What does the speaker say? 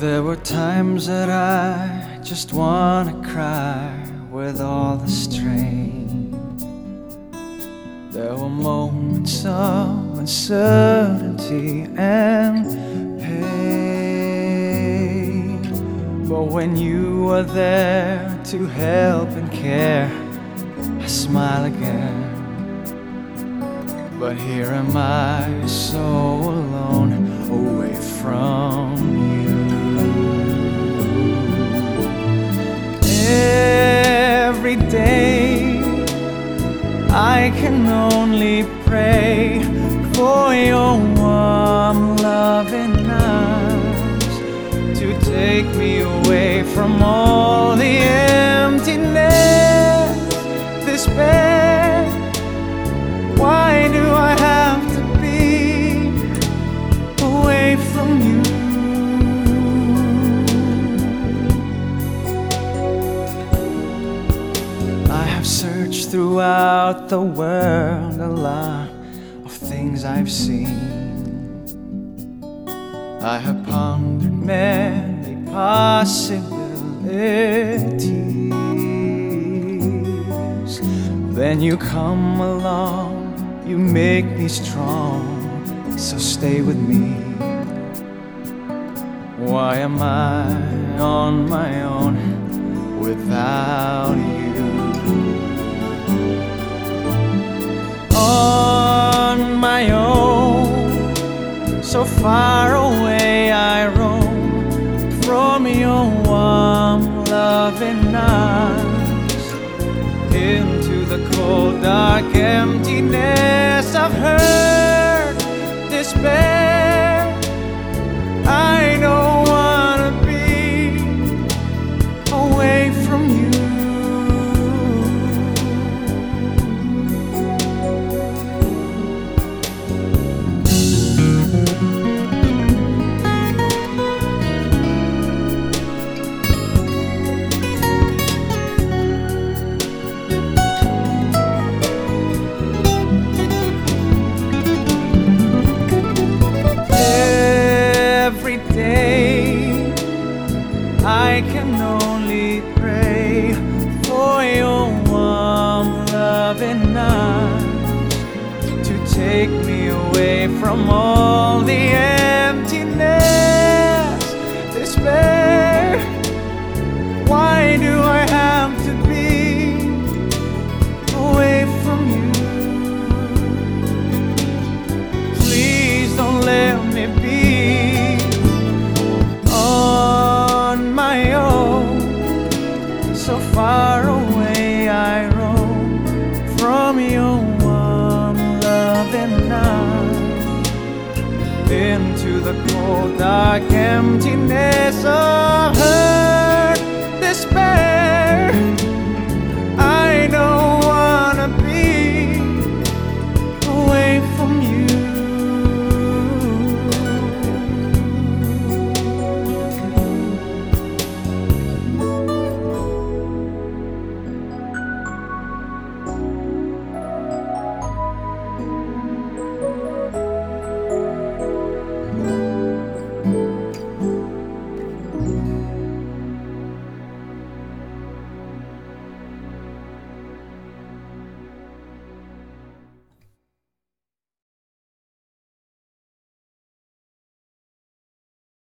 There were times that I just wanna cry with all the strain. There were moments of uncertainty and pain. But when you were there to help and care, I smile again. But here am I, so alone, Every day, I can only pray for your warm, loving arms to take me away from all the emptiness, despair. Throughout the world a lot of things I've seen. I have pondered many possibilities. Then you come along, you make me strong, so stay with me. Why am I on my own without so far away I roam from your warm, loving arms into the cold, dark emptiness of hurt, despair. I can only pray for your warm loving arms to take me away from all the emptiness, despair. so far away I roam from your warm loving arms into the cold, dark emptiness of hurt, despair.